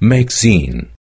magazine